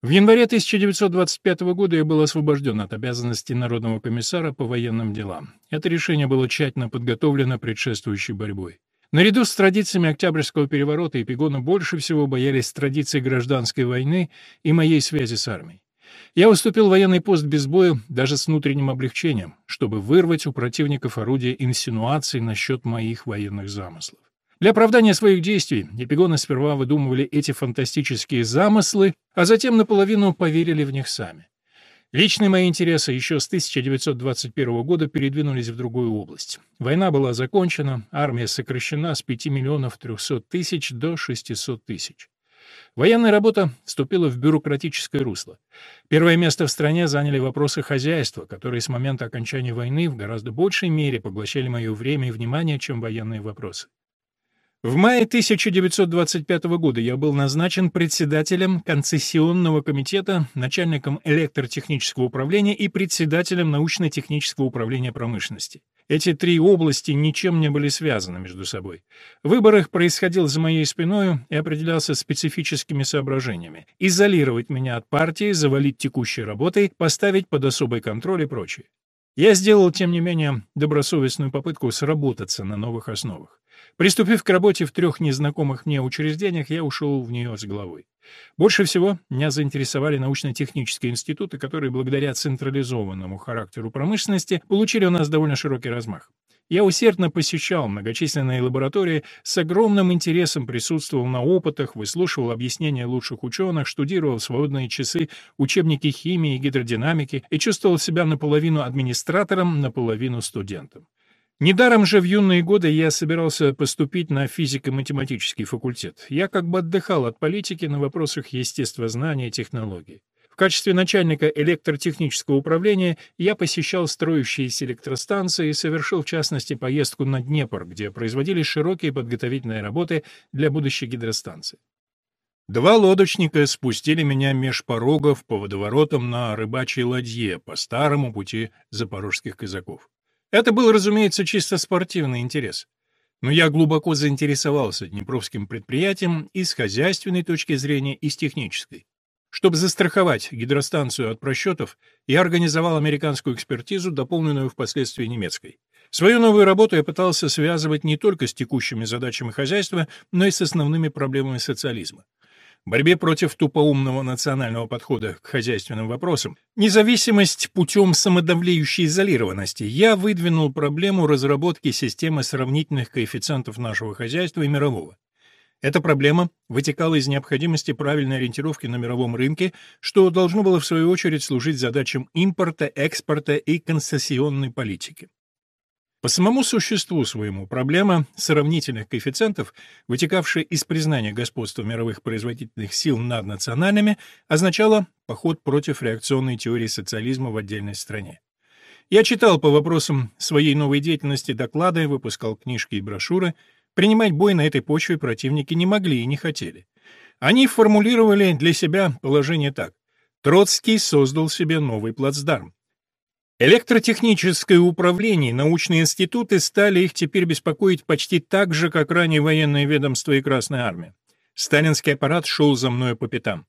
В январе 1925 года я был освобожден от обязанностей Народного комиссара по военным делам. Это решение было тщательно подготовлено предшествующей борьбой. Наряду с традициями Октябрьского переворота Эпигона больше всего боялись традиций гражданской войны и моей связи с армией. Я уступил военный пост без боя, даже с внутренним облегчением, чтобы вырвать у противников орудия инсинуаций насчет моих военных замыслов. Для оправдания своих действий эпигоны сперва выдумывали эти фантастические замыслы, а затем наполовину поверили в них сами. Личные мои интересы еще с 1921 года передвинулись в другую область. Война была закончена, армия сокращена с 5 миллионов 300 тысяч до 600 тысяч. Военная работа вступила в бюрократическое русло. Первое место в стране заняли вопросы хозяйства, которые с момента окончания войны в гораздо большей мере поглощали мое время и внимание, чем военные вопросы. В мае 1925 года я был назначен председателем концессионного комитета, начальником электротехнического управления и председателем научно-технического управления промышленности. Эти три области ничем не были связаны между собой. Выбор их происходил за моей спиной и определялся специфическими соображениями. Изолировать меня от партии, завалить текущей работой, поставить под особый контроль и прочее. Я сделал, тем не менее, добросовестную попытку сработаться на новых основах. Приступив к работе в трех незнакомых мне учреждениях, я ушел в нее с головой. Больше всего меня заинтересовали научно-технические институты, которые благодаря централизованному характеру промышленности получили у нас довольно широкий размах. Я усердно посещал многочисленные лаборатории, с огромным интересом присутствовал на опытах, выслушивал объяснения лучших ученых, штудировал в свободные часы учебники химии и гидродинамики и чувствовал себя наполовину администратором, наполовину студентом. Недаром же в юные годы я собирался поступить на физико-математический факультет. Я как бы отдыхал от политики на вопросах естествознания и технологий. Качестве начальника электротехнического управления я посещал строящиеся электростанции и совершил, в частности, поездку на Днепр, где производились широкие подготовительные работы для будущей гидростанции. Два лодочника спустили меня меж порогов по водоворотам на рыбачьей ладье по старому пути запорожских казаков. Это был, разумеется, чисто спортивный интерес. Но я глубоко заинтересовался Днепровским предприятием и с хозяйственной точки зрения, и с технической. Чтобы застраховать гидростанцию от просчетов, я организовал американскую экспертизу, дополненную впоследствии немецкой. Свою новую работу я пытался связывать не только с текущими задачами хозяйства, но и с основными проблемами социализма борьбе против тупоумного национального подхода к хозяйственным вопросам, независимость путем самодавлеющей изолированности, я выдвинул проблему разработки системы сравнительных коэффициентов нашего хозяйства и мирового. Эта проблема вытекала из необходимости правильной ориентировки на мировом рынке, что должно было в свою очередь служить задачам импорта, экспорта и концессионной политики. По самому существу своему проблема сравнительных коэффициентов, вытекавшая из признания господства мировых производительных сил над национальными, означала поход против реакционной теории социализма в отдельной стране. Я читал по вопросам своей новой деятельности доклады, выпускал книжки и брошюры. Принимать бой на этой почве противники не могли и не хотели. Они формулировали для себя положение так. Троцкий создал себе новый плацдарм. Электротехническое управление и научные институты стали их теперь беспокоить почти так же, как ранее военное ведомство и Красная армия. Сталинский аппарат шел за мной по пятам.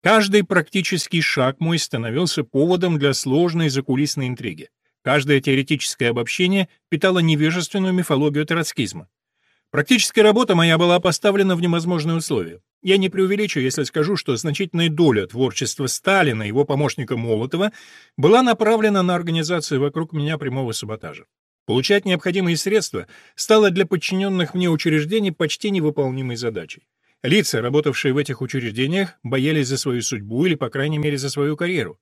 Каждый практический шаг мой становился поводом для сложной закулисной интриги. Каждое теоретическое обобщение питало невежественную мифологию троцкизма. Практическая работа моя была поставлена в невозможные условия. Я не преувеличу, если скажу, что значительная доля творчества Сталина и его помощника Молотова была направлена на организацию вокруг меня прямого саботажа. Получать необходимые средства стало для подчиненных мне учреждений почти невыполнимой задачей. Лица, работавшие в этих учреждениях, боялись за свою судьбу или, по крайней мере, за свою карьеру.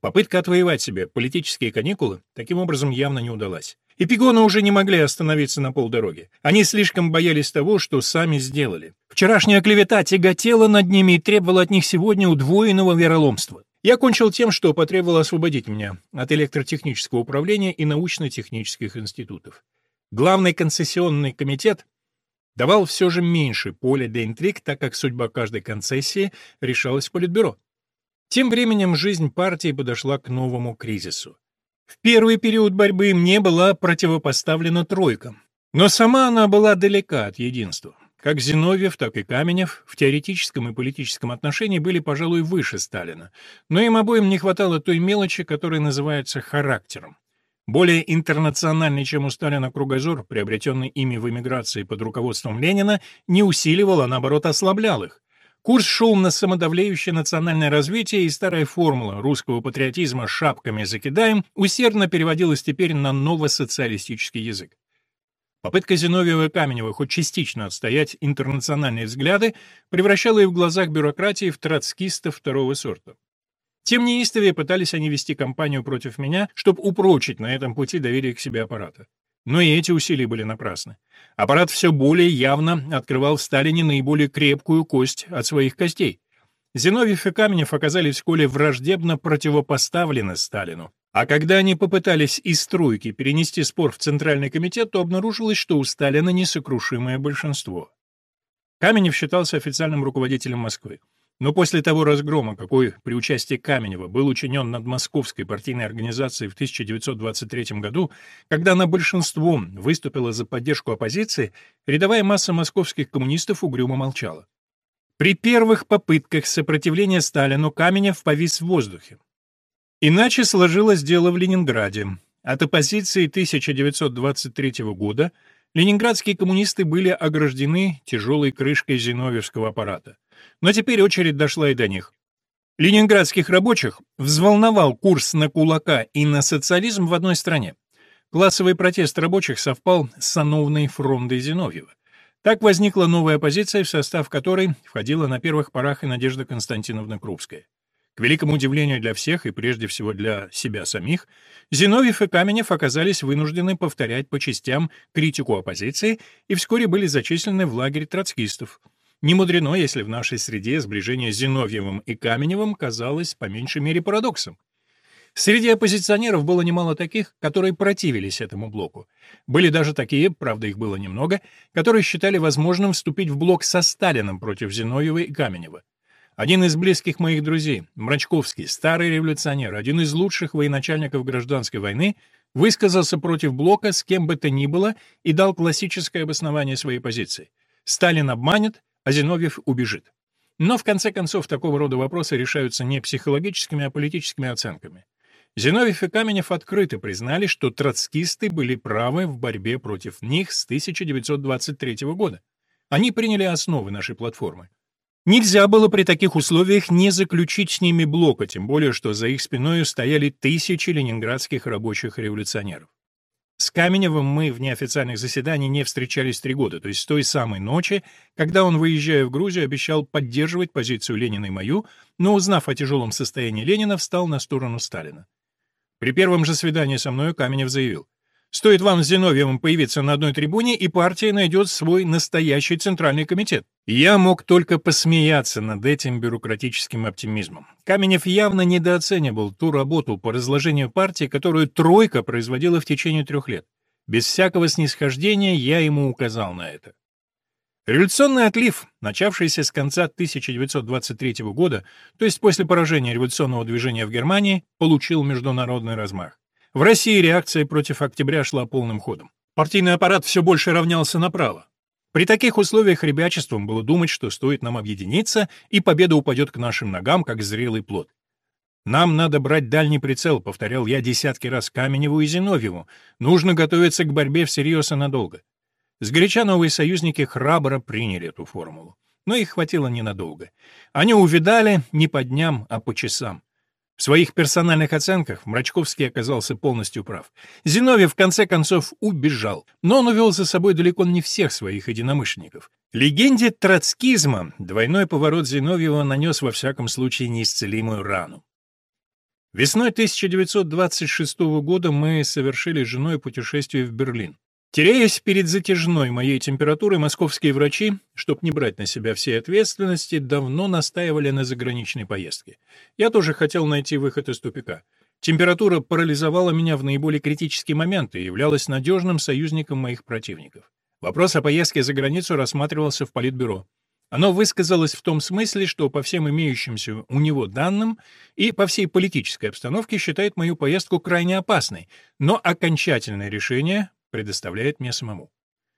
Попытка отвоевать себе политические каникулы таким образом явно не удалась. Эпигоны уже не могли остановиться на полдороги. Они слишком боялись того, что сами сделали. Вчерашняя клевета тяготела над ними и требовала от них сегодня удвоенного вероломства. Я кончил тем, что потребовал освободить меня от электротехнического управления и научно-технических институтов. Главный концессионный комитет давал все же меньше поля для интриг, так как судьба каждой концессии решалась в Политбюро. Тем временем жизнь партии подошла к новому кризису. В первый период борьбы мне была противопоставлена тройка. Но сама она была далека от единства. Как Зиновьев, так и Каменев в теоретическом и политическом отношении были, пожалуй, выше Сталина, но им обоим не хватало той мелочи, которая называется характером. Более интернациональный, чем у Сталина кругозор, приобретенный ими в эмиграции под руководством Ленина, не усиливал, а наоборот ослаблял их. Курс шел на самодавлеющее национальное развитие, и старая формула русского патриотизма «шапками закидаем» усердно переводилась теперь на новосоциалистический язык. Попытка Зиновьева и Каменева хоть частично отстоять интернациональные взгляды превращала их в глазах бюрократии в троцкистов второго сорта. Тем неистовее пытались они вести кампанию против меня, чтобы упрочить на этом пути доверие к себе аппарата. Но и эти усилия были напрасны. Аппарат все более явно открывал в Сталине наиболее крепкую кость от своих костей. Зиновьев и Каменев оказались вскоре враждебно противопоставлены Сталину. А когда они попытались из стройки перенести спор в Центральный комитет, то обнаружилось, что у Сталина несокрушимое большинство. Каменев считался официальным руководителем Москвы. Но после того разгрома, какой при участии Каменева был учинен над московской партийной организацией в 1923 году, когда она большинством выступила за поддержку оппозиции, рядовая масса московских коммунистов угрюмо молчала. При первых попытках сопротивления Сталину Каменев повис в воздухе. Иначе сложилось дело в Ленинграде. От оппозиции 1923 года ленинградские коммунисты были ограждены тяжелой крышкой зиновьевского аппарата. Но теперь очередь дошла и до них. Ленинградских рабочих взволновал курс на кулака и на социализм в одной стране. Классовый протест рабочих совпал с сановной фрондой Зиновьева. Так возникла новая оппозиция, в состав которой входила на первых порах и Надежда Константиновна Крупская. К великому удивлению для всех и прежде всего для себя самих, Зиновьев и Каменев оказались вынуждены повторять по частям критику оппозиции и вскоре были зачислены в лагерь троцкистов. Не мудрено, если в нашей среде сближение с Зиновьевым и Каменевым казалось по меньшей мере парадоксом. Среди оппозиционеров было немало таких, которые противились этому блоку. Были даже такие, правда их было немного, которые считали возможным вступить в блок со Сталиным против Зиновьева и Каменева. Один из близких моих друзей, Мрачковский, старый революционер, один из лучших военачальников гражданской войны, высказался против блока с кем бы то ни было и дал классическое обоснование своей позиции. Сталин обманет, а Зиновьев убежит. Но в конце концов такого рода вопросы решаются не психологическими, а политическими оценками. Зиновьев и Каменев открыто признали, что троцкисты были правы в борьбе против них с 1923 года. Они приняли основы нашей платформы. Нельзя было при таких условиях не заключить с ними блока, тем более что за их спиной стояли тысячи ленинградских рабочих революционеров. С Каменевым мы в неофициальных заседаниях не встречались три года, то есть с той самой ночи, когда он, выезжая в Грузию, обещал поддерживать позицию Ленина и мою, но, узнав о тяжелом состоянии Ленина, встал на сторону Сталина. При первом же свидании со мной Каменев заявил, Стоит вам с Зиновьевым появиться на одной трибуне, и партия найдет свой настоящий центральный комитет. Я мог только посмеяться над этим бюрократическим оптимизмом. Каменев явно недооценивал ту работу по разложению партии, которую «тройка» производила в течение трех лет. Без всякого снисхождения я ему указал на это. Революционный отлив, начавшийся с конца 1923 года, то есть после поражения революционного движения в Германии, получил международный размах. В России реакция против октября шла полным ходом. Партийный аппарат все больше равнялся направо. При таких условиях ребячеством было думать, что стоит нам объединиться, и победа упадет к нашим ногам, как зрелый плод. «Нам надо брать дальний прицел», — повторял я десятки раз Каменеву и Зиновьеву. «Нужно готовиться к борьбе всерьез и надолго». Сгоряча новые союзники храбро приняли эту формулу. Но их хватило ненадолго. Они увидали не по дням, а по часам. В своих персональных оценках Мрачковский оказался полностью прав. Зиновьев в конце концов убежал, но он увел за собой далеко не всех своих единомышленников. Легенде троцкизма двойной поворот Зиновьева нанес во всяком случае неисцелимую рану. Весной 1926 года мы совершили с женой путешествие в Берлин. Теряясь перед затяжной моей температурой, московские врачи, чтобы не брать на себя всей ответственности, давно настаивали на заграничной поездке. Я тоже хотел найти выход из тупика. Температура парализовала меня в наиболее критические моменты и являлась надежным союзником моих противников. Вопрос о поездке за границу рассматривался в Политбюро. Оно высказалось в том смысле, что по всем имеющимся у него данным и по всей политической обстановке считает мою поездку крайне опасной, но окончательное решение предоставляет мне самому.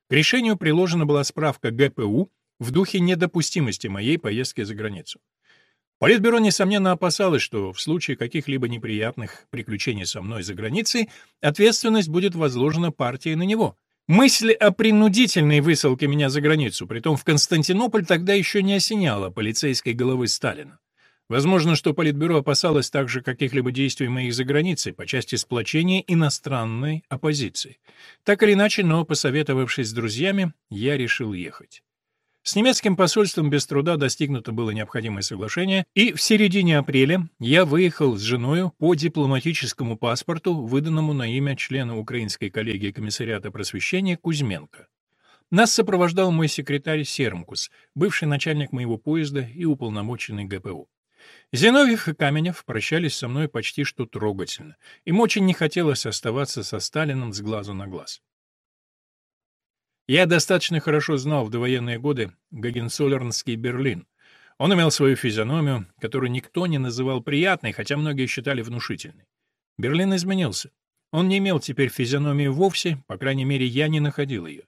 К решению приложена была справка ГПУ в духе недопустимости моей поездки за границу. Политбюро, несомненно, опасалось, что в случае каких-либо неприятных приключений со мной за границей ответственность будет возложена партией на него. Мысль о принудительной высылке меня за границу, притом в Константинополь, тогда еще не осеняла полицейской головы Сталина. Возможно, что Политбюро опасалось также каких-либо действий моих за границей по части сплочения иностранной оппозиции. Так или иначе, но, посоветовавшись с друзьями, я решил ехать. С немецким посольством без труда достигнуто было необходимое соглашение, и в середине апреля я выехал с женой по дипломатическому паспорту, выданному на имя члена Украинской коллегии комиссариата просвещения Кузьменко. Нас сопровождал мой секретарь Сермкус, бывший начальник моего поезда и уполномоченный ГПУ. Зиновьев и Каменев прощались со мной почти что трогательно. Им очень не хотелось оставаться со Сталиным с глазу на глаз. Я достаточно хорошо знал в довоенные годы Гагенцоллернский Берлин. Он имел свою физиономию, которую никто не называл приятной, хотя многие считали внушительной. Берлин изменился. Он не имел теперь физиономии вовсе, по крайней мере, я не находил ее.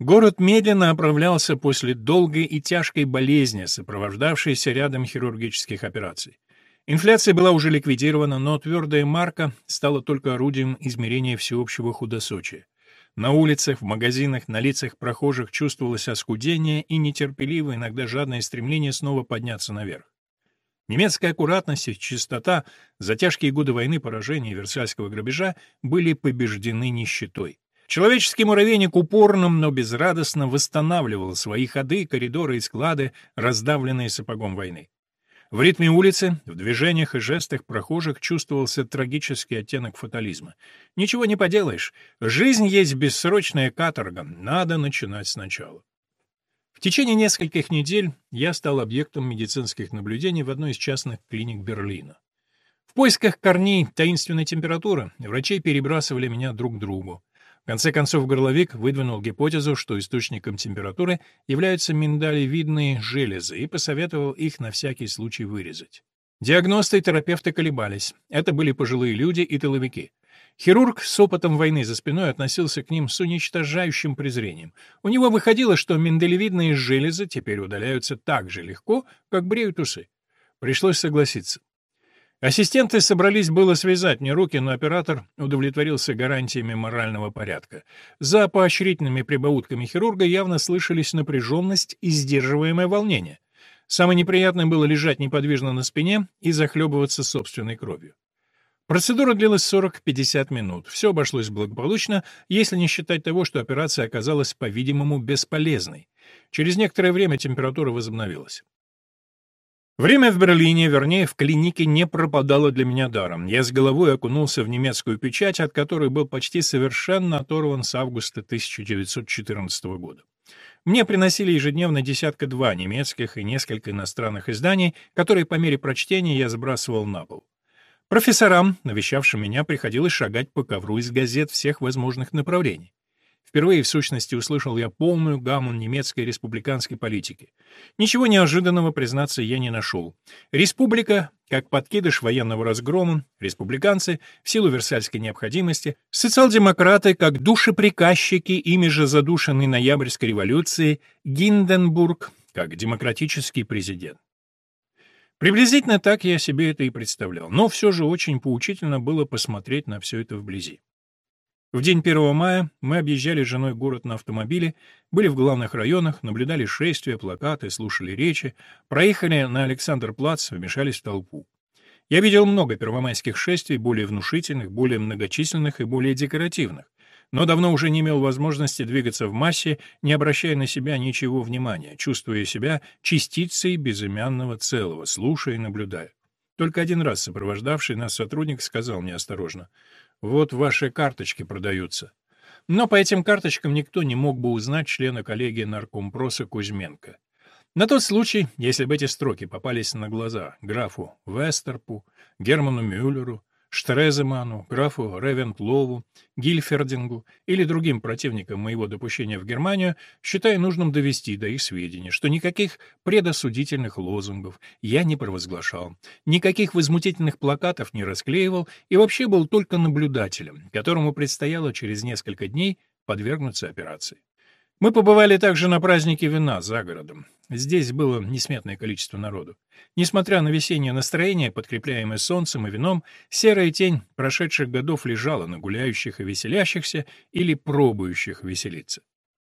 Город медленно оправлялся после долгой и тяжкой болезни, сопровождавшейся рядом хирургических операций. Инфляция была уже ликвидирована, но твердая марка стала только орудием измерения всеобщего худосочия. На улицах, в магазинах, на лицах прохожих чувствовалось оскудение и нетерпеливое, иногда жадное стремление снова подняться наверх. Немецкая аккуратность и чистота за тяжкие годы войны, поражения и Версальского грабежа были побеждены нищетой. Человеческий муравейник упорно, но безрадостно восстанавливал свои ходы, коридоры и склады, раздавленные сапогом войны. В ритме улицы, в движениях и жестах прохожих чувствовался трагический оттенок фатализма. Ничего не поделаешь. Жизнь есть бессрочная каторга. Надо начинать сначала. В течение нескольких недель я стал объектом медицинских наблюдений в одной из частных клиник Берлина. В поисках корней таинственной температуры врачи перебрасывали меня друг к другу конце концов, горловик выдвинул гипотезу, что источником температуры являются миндалевидные железы, и посоветовал их на всякий случай вырезать. Диагносты и терапевты колебались. Это были пожилые люди и тыловики. Хирург с опытом войны за спиной относился к ним с уничтожающим презрением. У него выходило, что миндалевидные железы теперь удаляются так же легко, как бреют усы. Пришлось согласиться. Ассистенты собрались было связать мне руки, но оператор удовлетворился гарантиями морального порядка. За поощрительными прибаутками хирурга явно слышались напряженность и сдерживаемое волнение. Самое неприятное было лежать неподвижно на спине и захлебываться собственной кровью. Процедура длилась 40-50 минут. Все обошлось благополучно, если не считать того, что операция оказалась, по-видимому, бесполезной. Через некоторое время температура возобновилась. Время в Берлине, вернее, в клинике не пропадало для меня даром. Я с головой окунулся в немецкую печать, от которой был почти совершенно оторван с августа 1914 года. Мне приносили ежедневно десятка-два немецких и несколько иностранных изданий, которые по мере прочтения я сбрасывал на пол. Профессорам, навещавшим меня, приходилось шагать по ковру из газет всех возможных направлений. Впервые, в сущности, услышал я полную гамму немецкой республиканской политики. Ничего неожиданного, признаться, я не нашел. Республика, как подкидыш военного разгрома, республиканцы, в силу версальской необходимости, социал-демократы, как душеприказчики, ими же задушенной ноябрьской революции, Гинденбург, как демократический президент. Приблизительно так я себе это и представлял, но все же очень поучительно было посмотреть на все это вблизи. В день 1 мая мы объезжали с женой город на автомобиле, были в главных районах, наблюдали шествия, плакаты, слушали речи, проехали на Александр-Плац, вмешались в толпу. Я видел много первомайских шествий, более внушительных, более многочисленных и более декоративных, но давно уже не имел возможности двигаться в массе, не обращая на себя ничего внимания, чувствуя себя частицей безымянного целого, слушая и наблюдая. Только один раз сопровождавший нас сотрудник сказал мне осторожно — вот ваши карточки продаются. Но по этим карточкам никто не мог бы узнать члена коллегии наркомпроса Кузьменко. На тот случай, если бы эти строки попались на глаза графу Вестерпу, Герману Мюллеру, Штреземану, графу Ревентлову, Гильфердингу или другим противникам моего допущения в Германию, считая нужным довести до их сведения, что никаких предосудительных лозунгов я не провозглашал, никаких возмутительных плакатов не расклеивал и вообще был только наблюдателем, которому предстояло через несколько дней подвергнуться операции. Мы побывали также на празднике вина за городом. Здесь было несметное количество народу. Несмотря на весеннее настроение, подкрепляемое солнцем и вином, серая тень прошедших годов лежала на гуляющих и веселящихся или пробующих веселиться.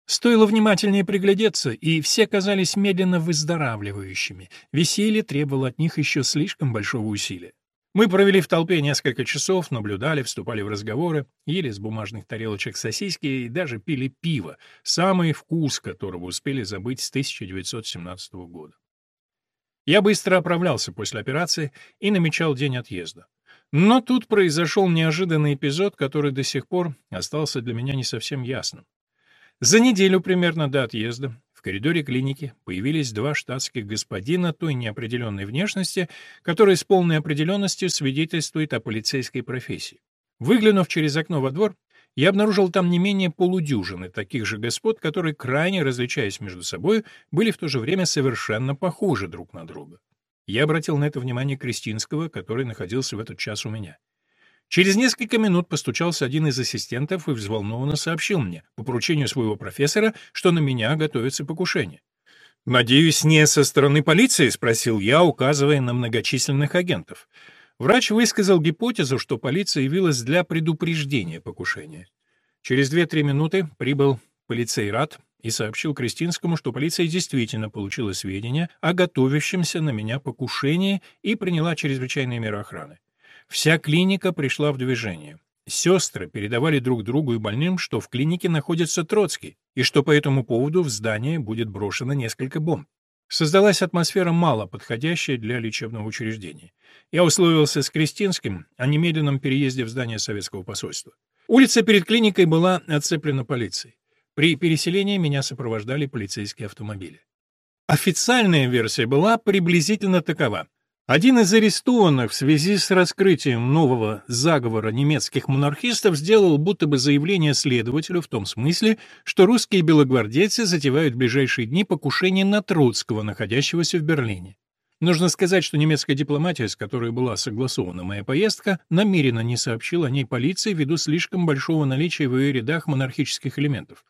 Стоило внимательнее приглядеться, и все казались медленно выздоравливающими. Веселье требовало от них еще слишком большого усилия. Мы провели в толпе несколько часов, наблюдали, вступали в разговоры, ели с бумажных тарелочек сосиски и даже пили пиво, самый вкус которого успели забыть с 1917 года. Я быстро оправлялся после операции и намечал день отъезда. Но тут произошел неожиданный эпизод, который до сих пор остался для меня не совсем ясным. За неделю примерно до отъезда в коридоре клиники появились два штатских господина той неопределенной внешности, которая с полной определенностью свидетельствует о полицейской профессии. Выглянув через окно во двор, я обнаружил там не менее полудюжины таких же господ, которые, крайне различаясь между собой, были в то же время совершенно похожи друг на друга. Я обратил на это внимание Кристинского, который находился в этот час у меня. Через несколько минут постучался один из ассистентов и взволнованно сообщил мне, по поручению своего профессора, что на меня готовится покушение. «Надеюсь, не со стороны полиции?» — спросил я, указывая на многочисленных агентов. Врач высказал гипотезу, что полиция явилась для предупреждения покушения. Через две-три минуты прибыл полицейрат и сообщил Кристинскому, что полиция действительно получила сведения о готовящемся на меня покушении и приняла чрезвычайные меры охраны. Вся клиника пришла в движение. Сестры передавали друг другу и больным, что в клинике находится Троцкий, и что по этому поводу в здание будет брошено несколько бомб. Создалась атмосфера, мало подходящая для лечебного учреждения. Я условился с Кристинским о немедленном переезде в здание советского посольства. Улица перед клиникой была оцеплена полицией. При переселении меня сопровождали полицейские автомобили. Официальная версия была приблизительно такова. Один из арестованных в связи с раскрытием нового заговора немецких монархистов сделал будто бы заявление следователю в том смысле, что русские белогвардейцы затевают в ближайшие дни покушение на Троцкого, находящегося в Берлине. Нужно сказать, что немецкая дипломатия, с которой была согласована моя поездка, намеренно не сообщила о ней полиции ввиду слишком большого наличия в ее рядах монархических элементов.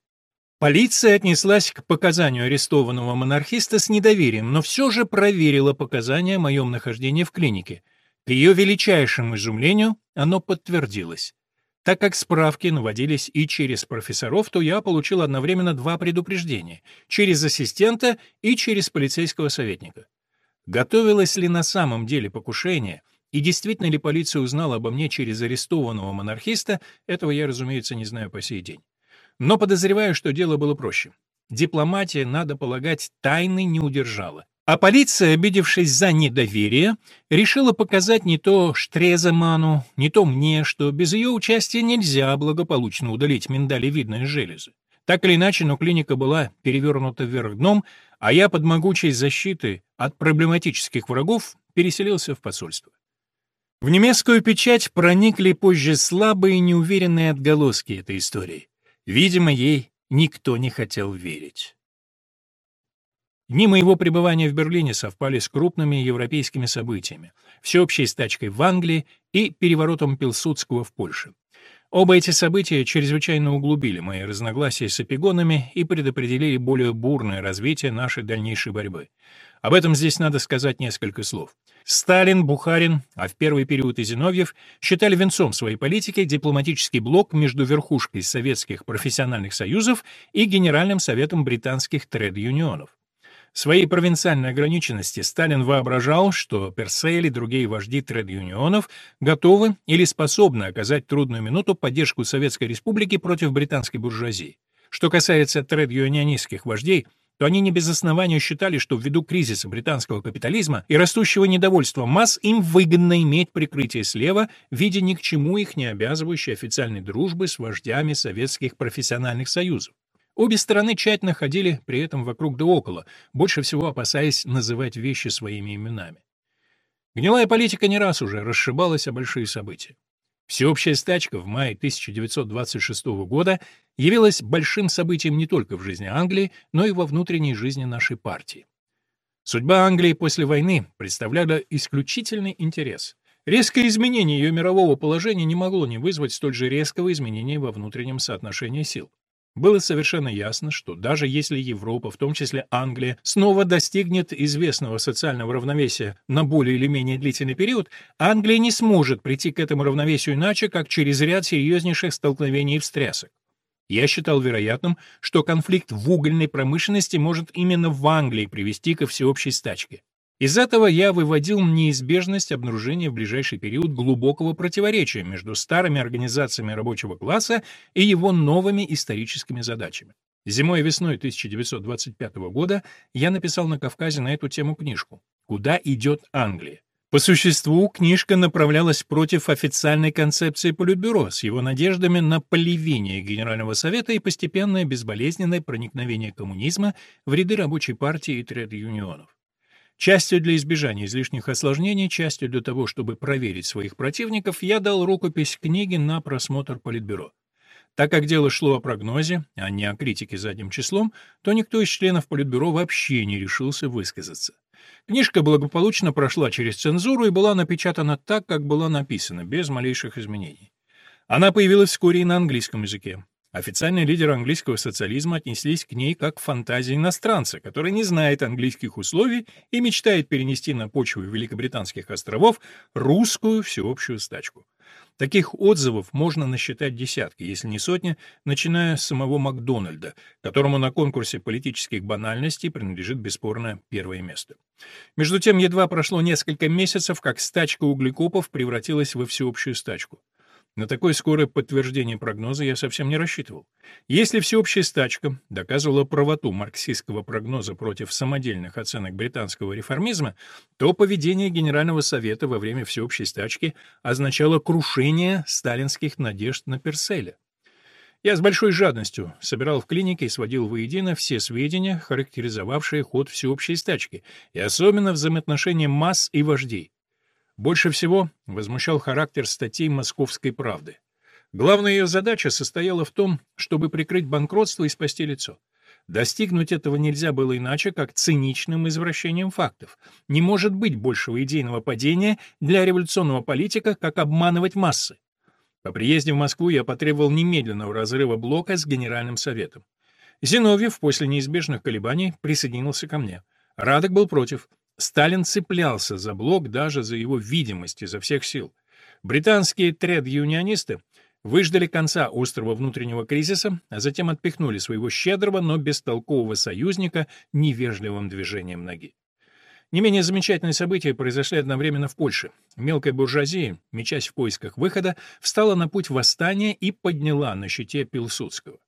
Полиция отнеслась к показанию арестованного монархиста с недоверием, но все же проверила показания о моем нахождении в клинике. К ее величайшему изумлению оно подтвердилось. Так как справки наводились и через профессоров, то я получил одновременно два предупреждения — через ассистента и через полицейского советника. Готовилось ли на самом деле покушение, и действительно ли полиция узнала обо мне через арестованного монархиста, этого я, разумеется, не знаю по сей день. Но подозреваю, что дело было проще. Дипломатия, надо полагать, тайны не удержала. А полиция, обидевшись за недоверие, решила показать не то Штреземану, не то мне, что без ее участия нельзя благополучно удалить миндалевидные железы. Так или иначе, но клиника была перевернута вверх дном, а я под могучей защитой от проблематических врагов переселился в посольство. В немецкую печать проникли позже слабые и неуверенные отголоски этой истории. Видимо, ей никто не хотел верить. Дни моего пребывания в Берлине совпали с крупными европейскими событиями, всеобщей стачкой в Англии и переворотом Пилсудского в Польше. Оба эти события чрезвычайно углубили мои разногласия с эпигонами и предопределили более бурное развитие нашей дальнейшей борьбы. Об этом здесь надо сказать несколько слов. Сталин, Бухарин, а в первый период и Зиновьев считали венцом своей политики дипломатический блок между верхушкой советских профессиональных союзов и Генеральным советом британских тред-юнионов. Своей провинциальной ограниченности Сталин воображал, что Персейль и другие вожди тред-юнионов готовы или способны оказать трудную минуту поддержку Советской Республики против британской буржуазии. Что касается тред-юнионистских вождей – то они не без основания считали, что ввиду кризиса британского капитализма и растущего недовольства масс им выгодно иметь прикрытие слева в виде ни к чему их не обязывающей официальной дружбы с вождями советских профессиональных союзов. Обе стороны тщательно ходили при этом вокруг да около, больше всего опасаясь называть вещи своими именами. Гнилая политика не раз уже расшибалась о большие события. Всеобщая стачка в мае 1926 года явилась большим событием не только в жизни Англии, но и во внутренней жизни нашей партии. Судьба Англии после войны представляла исключительный интерес. Резкое изменение ее мирового положения не могло не вызвать столь же резкого изменения во внутреннем соотношении сил. Было совершенно ясно, что даже если Европа, в том числе Англия, снова достигнет известного социального равновесия на более или менее длительный период, Англия не сможет прийти к этому равновесию иначе, как через ряд серьезнейших столкновений и встрясок. Я считал вероятным, что конфликт в угольной промышленности может именно в Англии привести ко всеобщей стачке. Из этого я выводил неизбежность обнаружения в ближайший период глубокого противоречия между старыми организациями рабочего класса и его новыми историческими задачами. Зимой и весной 1925 года я написал на Кавказе на эту тему книжку «Куда идет Англия?». По существу, книжка направлялась против официальной концепции Политбюро с его надеждами на поливение Генерального Совета и постепенное безболезненное проникновение коммунизма в ряды рабочей партии и тред-юнионов. Частью для избежания излишних осложнений, частью для того, чтобы проверить своих противников, я дал рукопись книги на просмотр Политбюро. Так как дело шло о прогнозе, а не о критике задним числом, то никто из членов Политбюро вообще не решился высказаться. Книжка благополучно прошла через цензуру и была напечатана так, как была написана, без малейших изменений. Она появилась вскоре и на английском языке. Официальные лидеры английского социализма отнеслись к ней как к фантазии иностранца, который не знает английских условий и мечтает перенести на почву Великобританских островов русскую всеобщую стачку. Таких отзывов можно насчитать десятки, если не сотни, начиная с самого Макдональда, которому на конкурсе политических банальностей принадлежит бесспорно первое место. Между тем, едва прошло несколько месяцев, как стачка углекопов превратилась во всеобщую стачку. На такое скорое подтверждение прогноза я совсем не рассчитывал. Если всеобщая стачка доказывала правоту марксистского прогноза против самодельных оценок британского реформизма, то поведение Генерального совета во время всеобщей стачки означало крушение сталинских надежд на Перселя. Я с большой жадностью собирал в клинике и сводил воедино все сведения, характеризовавшие ход всеобщей стачки, и особенно взаимоотношения масс и вождей. Больше всего возмущал характер статей «Московской правды». Главная ее задача состояла в том, чтобы прикрыть банкротство и спасти лицо. Достигнуть этого нельзя было иначе, как циничным извращением фактов. Не может быть большего идейного падения для революционного политика, как обманывать массы. По приезде в Москву я потребовал немедленного разрыва блока с Генеральным Советом. Зиновьев после неизбежных колебаний присоединился ко мне. Радок был против. Сталин цеплялся за блок даже за его видимость изо всех сил. Британские тред-юнионисты выждали конца острого внутреннего кризиса, а затем отпихнули своего щедрого, но бестолкового союзника невежливым движением ноги. Не менее замечательные события произошли одновременно в Польше. Мелкая буржуазия, мечась в поисках выхода, встала на путь восстания и подняла на щите Пилсудского.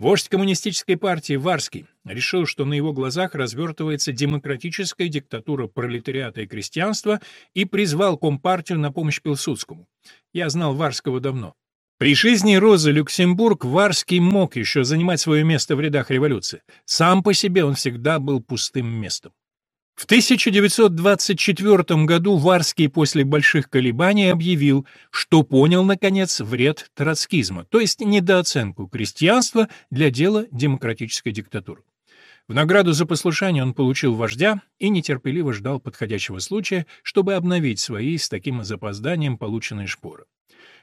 Вождь коммунистической партии Варский решил, что на его глазах развертывается демократическая диктатура пролетариата и крестьянства и призвал Компартию на помощь Пилсудскому. Я знал Варского давно. При жизни Розы Люксембург Варский мог еще занимать свое место в рядах революции. Сам по себе он всегда был пустым местом. В 1924 году Варский после больших колебаний объявил, что понял, наконец, вред троцкизма, то есть недооценку крестьянства для дела демократической диктатуры. В награду за послушание он получил вождя и нетерпеливо ждал подходящего случая, чтобы обновить свои с таким запозданием полученные шпоры.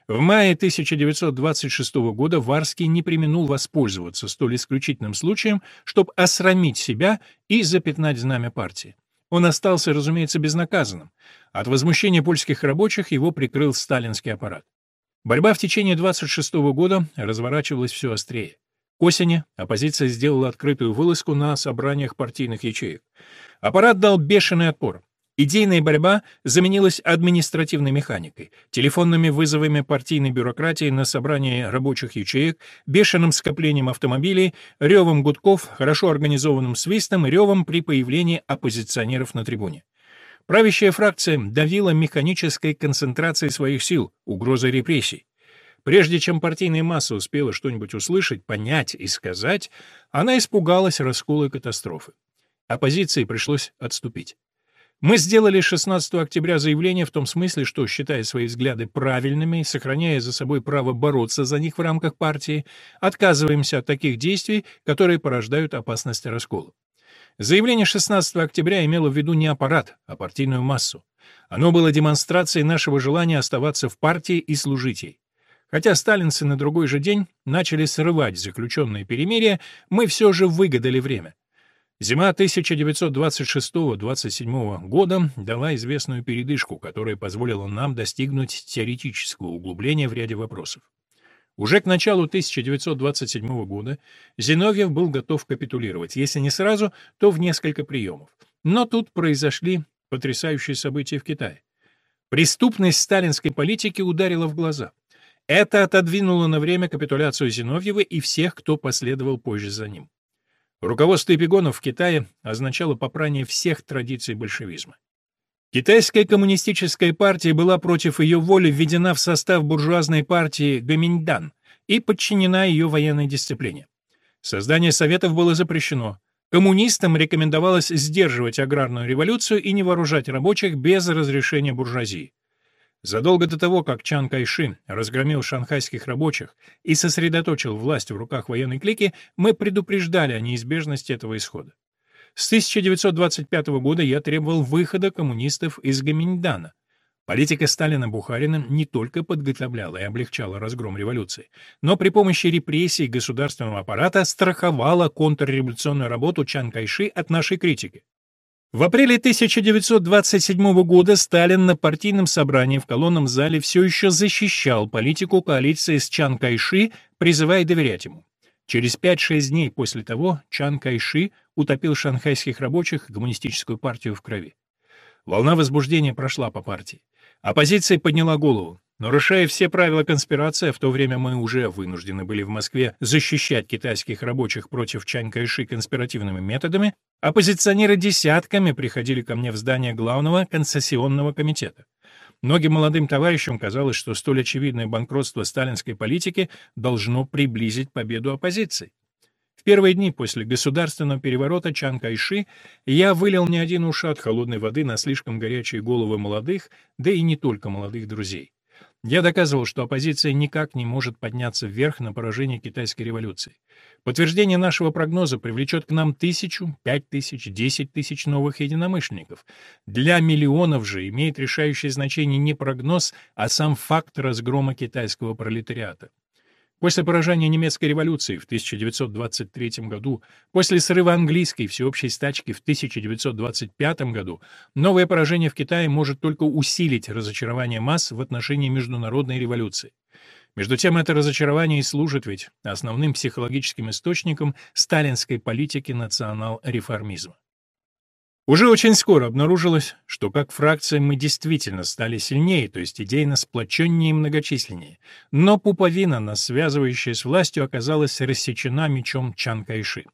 В мае 1926 года Варский не применул воспользоваться столь исключительным случаем, чтобы осрамить себя и запятнать знамя партии. Он остался, разумеется, безнаказанным. От возмущения польских рабочих его прикрыл сталинский аппарат. Борьба в течение 26 -го года разворачивалась все острее. К осени оппозиция сделала открытую вылазку на собраниях партийных ячеек. Аппарат дал бешеный отпор. Идейная борьба заменилась административной механикой, телефонными вызовами партийной бюрократии на собрании рабочих ячеек, бешеным скоплением автомобилей, ревом гудков, хорошо организованным свистом и ревом при появлении оппозиционеров на трибуне. Правящая фракция давила механической концентрацией своих сил, угрозой репрессий. Прежде чем партийная масса успела что-нибудь услышать, понять и сказать, она испугалась раскола и катастрофы. Оппозиции пришлось отступить. Мы сделали 16 октября заявление в том смысле, что, считая свои взгляды правильными и сохраняя за собой право бороться за них в рамках партии, отказываемся от таких действий, которые порождают опасность раскола. Заявление 16 октября имело в виду не аппарат, а партийную массу. Оно было демонстрацией нашего желания оставаться в партии и служить ей. Хотя сталинцы на другой же день начали срывать заключенные перемирия, мы все же выгадали время. Зима 1926-27 года дала известную передышку, которая позволила нам достигнуть теоретического углубления в ряде вопросов. Уже к началу 1927 года Зиновьев был готов капитулировать, если не сразу, то в несколько приемов. Но тут произошли потрясающие события в Китае. Преступность сталинской политики ударила в глаза. Это отодвинуло на время капитуляцию Зиновьева и всех, кто последовал позже за ним. Руководство эпигонов в Китае означало попрание всех традиций большевизма. Китайская коммунистическая партия была против ее воли введена в состав буржуазной партии Гоминьдан и подчинена ее военной дисциплине. Создание советов было запрещено. Коммунистам рекомендовалось сдерживать аграрную революцию и не вооружать рабочих без разрешения буржуазии. Задолго до того, как Чан Кайши разгромил шанхайских рабочих и сосредоточил власть в руках военной клики, мы предупреждали о неизбежности этого исхода. С 1925 года я требовал выхода коммунистов из Гаминьдана. Политика Сталина-Бухарина не только подготовляла и облегчала разгром революции, но при помощи репрессий государственного аппарата страховала контрреволюционную работу Чан Кайши от нашей критики. В апреле 1927 года Сталин на партийном собрании в колонном зале все еще защищал политику коалиции с Чан Кайши, призывая доверять ему. Через 5-6 дней после того Чан Кайши утопил шанхайских рабочих и коммунистическую партию в крови. Волна возбуждения прошла по партии. Оппозиция подняла голову. Нарушая все правила конспирации, в то время мы уже вынуждены были в Москве защищать китайских рабочих против Чан Кайши конспиративными методами, оппозиционеры десятками приходили ко мне в здание главного концессионного комитета. Многим молодым товарищам казалось, что столь очевидное банкротство сталинской политики должно приблизить победу оппозиции. В первые дни после государственного переворота Чан Кайши я вылил не один ушат холодной воды на слишком горячие головы молодых, да и не только молодых друзей. Я доказывал, что оппозиция никак не может подняться вверх на поражение китайской революции. Подтверждение нашего прогноза привлечет к нам тысячу, пять тысяч, десять тысяч новых единомышленников. Для миллионов же имеет решающее значение не прогноз, а сам факт разгрома китайского пролетариата. После поражения немецкой революции в 1923 году, после срыва английской всеобщей стачки в 1925 году, новое поражение в Китае может только усилить разочарование масс в отношении международной революции. Между тем, это разочарование и служит ведь основным психологическим источником сталинской политики национал-реформизма. Уже очень скоро обнаружилось, что как фракция мы действительно стали сильнее, то есть идейно сплоченнее и многочисленнее. Но пуповина, нас связывающая с властью, оказалась рассечена мечом Чан Кайши.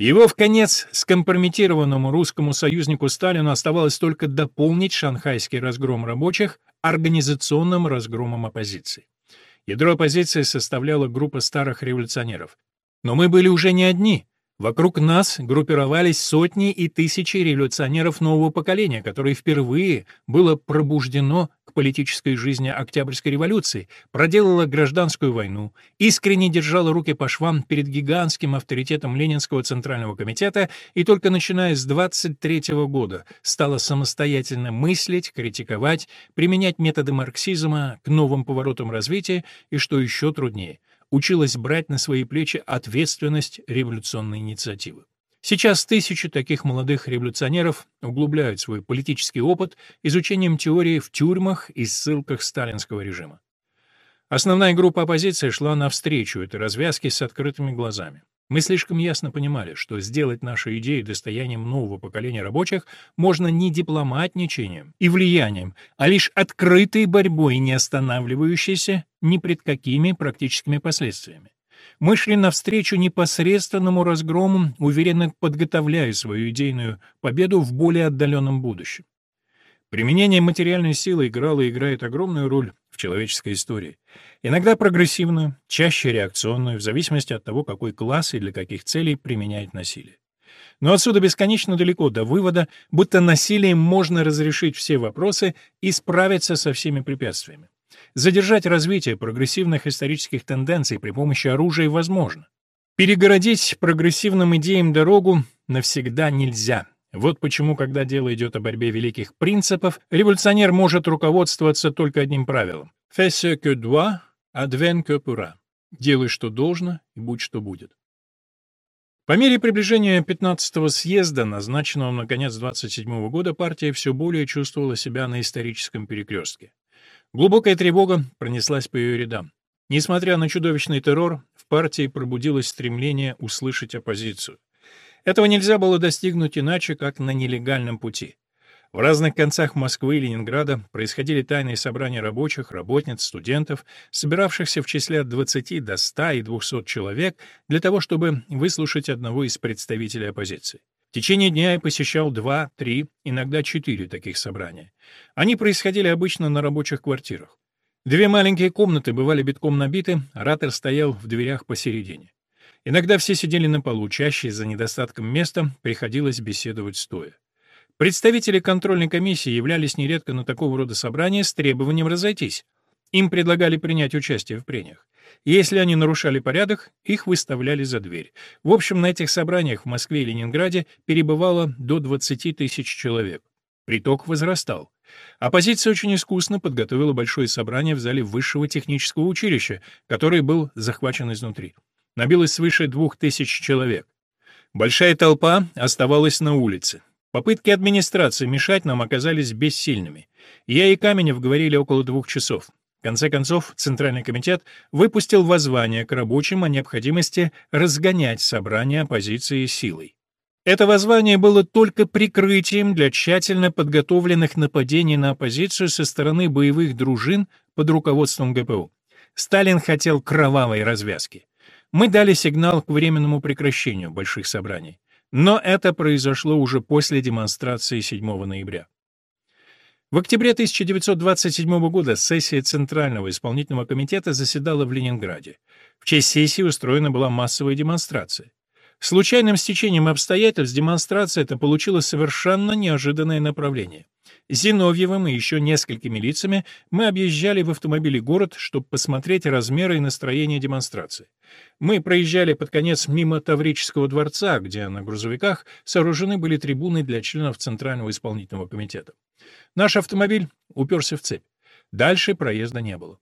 Его в конец скомпрометированному русскому союзнику Сталину оставалось только дополнить шанхайский разгром рабочих организационным разгромом оппозиции. Ядро оппозиции составляла группа старых революционеров. Но мы были уже не одни — Вокруг нас группировались сотни и тысячи революционеров нового поколения, которые впервые было пробуждено к политической жизни Октябрьской революции, проделало гражданскую войну, искренне держало руки по швам перед гигантским авторитетом Ленинского Центрального комитета и только начиная с 23 года стало самостоятельно мыслить, критиковать, применять методы марксизма к новым поворотам развития и, что еще труднее — училась брать на свои плечи ответственность революционной инициативы. Сейчас тысячи таких молодых революционеров углубляют свой политический опыт изучением теории в тюрьмах и ссылках сталинского режима. Основная группа оппозиции шла навстречу этой развязке с открытыми глазами. Мы слишком ясно понимали, что сделать наши идеи достоянием нового поколения рабочих можно не дипломатничением и влиянием, а лишь открытой борьбой, не останавливающейся ни пред какими практическими последствиями. Мы шли навстречу непосредственному разгрому, уверенно подготовляя свою идейную победу в более отдаленном будущем. Применение материальной силы играло и играет огромную роль в человеческой истории. Иногда прогрессивную, чаще реакционную, в зависимости от того, какой класс и для каких целей применяет насилие. Но отсюда бесконечно далеко до вывода, будто насилием можно разрешить все вопросы и справиться со всеми препятствиями. Задержать развитие прогрессивных исторических тенденций при помощи оружия возможно. Перегородить прогрессивным идеям дорогу навсегда нельзя, вот почему, когда дело идет о борьбе великих принципов, революционер может руководствоваться только одним правилом. «Fais ce que doit, «Adven que pourra» — «Делай, что должно, и будь, что будет». По мере приближения 15-го съезда, назначенного на конец 27 -го года, партия все более чувствовала себя на историческом перекрестке. Глубокая тревога пронеслась по ее рядам. Несмотря на чудовищный террор, в партии пробудилось стремление услышать оппозицию. Этого нельзя было достигнуть иначе, как на нелегальном пути. В разных концах Москвы и Ленинграда происходили тайные собрания рабочих, работниц, студентов, собиравшихся в числе от 20 до 100 и 200 человек для того, чтобы выслушать одного из представителей оппозиции. В течение дня я посещал два, три, иногда четыре таких собрания. Они происходили обычно на рабочих квартирах. Две маленькие комнаты бывали битком набиты, оратор стоял в дверях посередине. Иногда все сидели на полу, чаще из-за недостатком места приходилось беседовать стоя. Представители контрольной комиссии являлись нередко на такого рода собрания с требованием разойтись. Им предлагали принять участие в прениях. Если они нарушали порядок, их выставляли за дверь. В общем, на этих собраниях в Москве и Ленинграде перебывало до 20 тысяч человек. Приток возрастал. Оппозиция очень искусно подготовила большое собрание в зале Высшего технического училища, который был захвачен изнутри набилось свыше двух тысяч человек. Большая толпа оставалась на улице. Попытки администрации мешать нам оказались бессильными. Я и Каменев говорили около двух часов. В конце концов, Центральный комитет выпустил воззвание к рабочим о необходимости разгонять собрание оппозиции силой. Это воззвание было только прикрытием для тщательно подготовленных нападений на оппозицию со стороны боевых дружин под руководством ГПУ. Сталин хотел кровавой развязки. Мы дали сигнал к временному прекращению больших собраний. Но это произошло уже после демонстрации 7 ноября. В октябре 1927 года сессия Центрального исполнительного комитета заседала в Ленинграде. В честь сессии устроена была массовая демонстрация. Случайным стечением обстоятельств демонстрация эта получила совершенно неожиданное направление. Зиновьевым и еще несколькими лицами мы объезжали в автомобиле город, чтобы посмотреть размеры и настроение демонстрации. Мы проезжали под конец мимо Таврического дворца, где на грузовиках сооружены были трибуны для членов Центрального исполнительного комитета. Наш автомобиль уперся в цепь. Дальше проезда не было.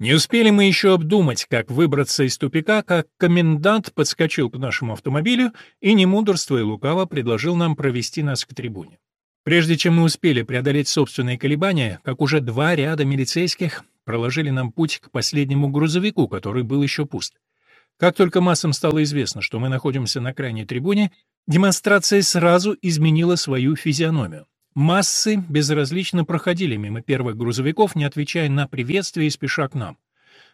Не успели мы еще обдумать, как выбраться из тупика, как комендант подскочил к нашему автомобилю и, не мудрствуя лукаво, предложил нам провести нас к трибуне. Прежде чем мы успели преодолеть собственные колебания, как уже два ряда милицейских проложили нам путь к последнему грузовику, который был еще пуст. Как только массам стало известно, что мы находимся на крайней трибуне, демонстрация сразу изменила свою физиономию. Массы безразлично проходили мимо первых грузовиков, не отвечая на приветствие и спеша к нам.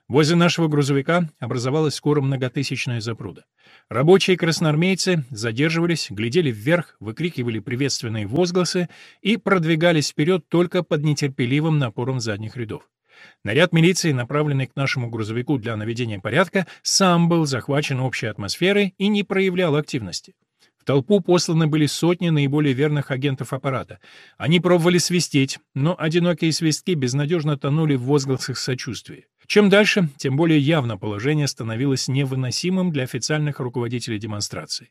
Возле нашего грузовика образовалась скоро многотысячная запруда. Рабочие красноармейцы задерживались, глядели вверх, выкрикивали приветственные возгласы и продвигались вперед только под нетерпеливым напором задних рядов. Наряд милиции, направленный к нашему грузовику для наведения порядка, сам был захвачен общей атмосферой и не проявлял активности толпу посланы были сотни наиболее верных агентов аппарата. Они пробовали свистеть, но одинокие свистки безнадежно тонули в возгласах сочувствия. Чем дальше, тем более явно положение становилось невыносимым для официальных руководителей демонстрации.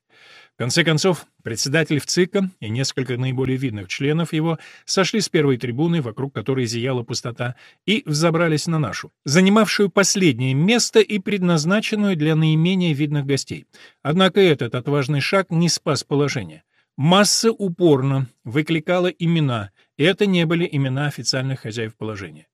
В конце концов, председатель ВЦИКа и несколько наиболее видных членов его сошли с первой трибуны, вокруг которой зияла пустота, и взобрались на нашу, занимавшую последнее место и предназначенную для наименее видных гостей. Однако этот отважный шаг не спас положение. Масса упорно выкликала имена, и это не были имена официальных хозяев положения.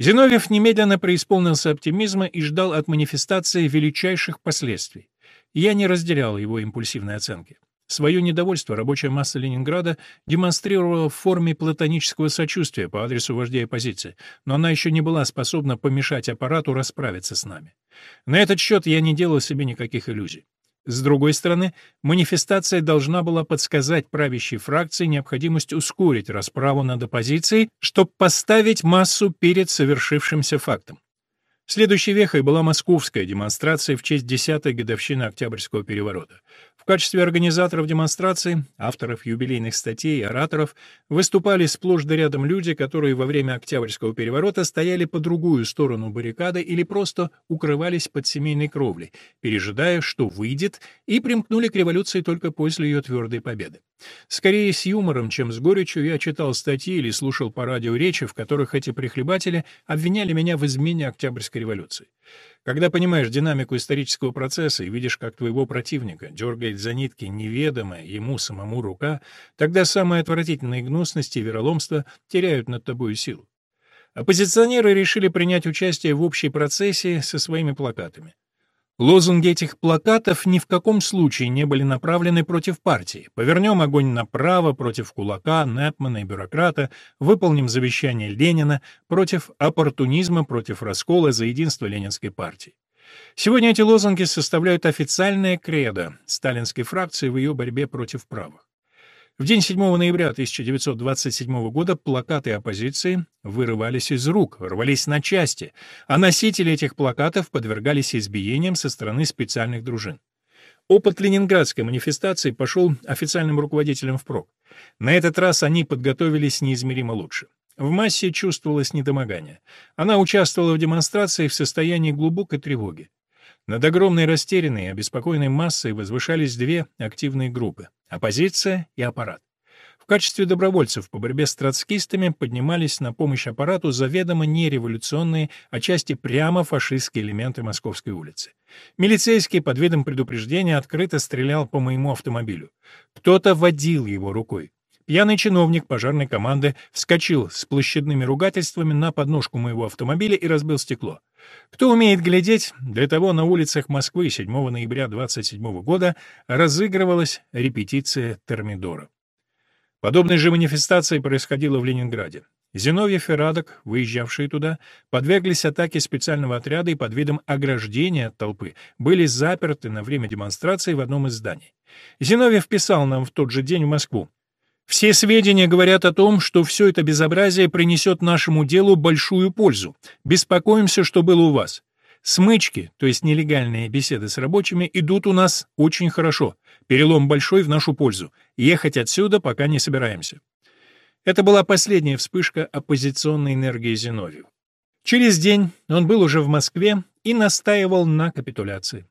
Зиновьев немедленно преисполнился оптимизма и ждал от манифестации величайших последствий. Я не разделял его импульсивной оценки. Свое недовольство рабочая масса Ленинграда демонстрировала в форме платонического сочувствия по адресу вождей оппозиции, но она еще не была способна помешать аппарату расправиться с нами. На этот счет я не делал себе никаких иллюзий. С другой стороны, манифестация должна была подсказать правящей фракции необходимость ускорить расправу над оппозицией, чтобы поставить массу перед совершившимся фактом. Следующей вехой была московская демонстрация в честь 10-й годовщины Октябрьского переворота. Качестве организаторов демонстраций, авторов юбилейных статей и ораторов выступали сплошь да рядом люди, которые во время Октябрьского переворота стояли по другую сторону баррикады или просто укрывались под семейной кровлей, пережидая, что выйдет, и примкнули к революции только после ее твердой победы. Скорее с юмором, чем с горечью я читал статьи или слушал по радио речи, в которых эти прихлебатели обвиняли меня в измене Октябрьской революции. Когда понимаешь динамику исторического процесса и видишь, как твоего противника дергает за нитки неведомая ему самому рука, тогда самые отвратительные гнусности и вероломство теряют над тобой силу. Оппозиционеры решили принять участие в общей процессии со своими плакатами. Лозунги этих плакатов ни в каком случае не были направлены против партии. Повернем огонь направо против кулака, Непмана и бюрократа, выполним завещание Ленина против оппортунизма, против раскола за единство Ленинской партии. Сегодня эти лозунги составляют официальное кредо сталинской фракции в ее борьбе против правых. В день 7 ноября 1927 года плакаты оппозиции вырывались из рук, рвались на части, а носители этих плакатов подвергались избиениям со стороны специальных дружин. Опыт ленинградской манифестации пошел официальным руководителям впрок. На этот раз они подготовились неизмеримо лучше. В массе чувствовалось недомогание. Она участвовала в демонстрации в состоянии глубокой тревоги. Над огромной растерянной и обеспокоенной массой возвышались две активные группы — оппозиция и аппарат. В качестве добровольцев по борьбе с троцкистами поднимались на помощь аппарату заведомо не революционные, а части прямо фашистские элементы Московской улицы. Милицейский под видом предупреждения открыто стрелял по моему автомобилю. Кто-то водил его рукой. Пьяный чиновник пожарной команды вскочил с площадными ругательствами на подножку моего автомобиля и разбил стекло. Кто умеет глядеть, для того на улицах Москвы 7 ноября 27 года разыгрывалась репетиция Термидора. Подобная же манифестация происходила в Ленинграде. Зиновьев и Радок, выезжавшие туда, подверглись атаке специального отряда и под видом ограждения от толпы были заперты на время демонстрации в одном из зданий. Зиновьев писал нам в тот же день в Москву. Все сведения говорят о том, что все это безобразие принесет нашему делу большую пользу. Беспокоимся, что было у вас. Смычки, то есть нелегальные беседы с рабочими, идут у нас очень хорошо. Перелом большой в нашу пользу. Ехать отсюда пока не собираемся. Это была последняя вспышка оппозиционной энергии Зиновьева. Через день он был уже в Москве и настаивал на капитуляции.